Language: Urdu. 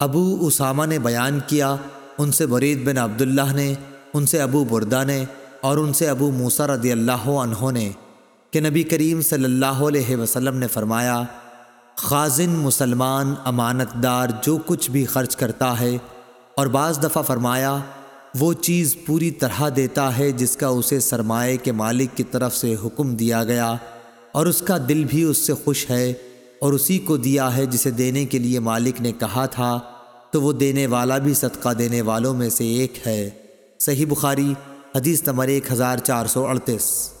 ابو اسامہ نے بیان کیا، ان سے برید بن عبداللہ نے، ان سے ابو بردہ نے اور ان سے ابو موسیٰ رضی اللہ عنہ نے کہ نبی کریم صلی اللہ علیہ وسلم نے فرمایا، خازن مسلمان امانت دار جو کچھ بھی خرچ کرتا ہے اور بعض دفعہ فرمایا، وہ چیز پوری طرح دیتا ہے جس کا اسے سرمایہ کے مالک کی طرف سے حکم دیا گیا اور اس کا دل بھی اس سے خوش ہے۔ اور اسی کو دیا ہے جسے دینے کے لیے مالک نے کہا تھا، تو وہ دینے والا بھی صدقہ دینے والوں میں سے ایک ہے۔ صحیح بخاری، حدیث نمبر ایک ہزار چار سو اڑتیس۔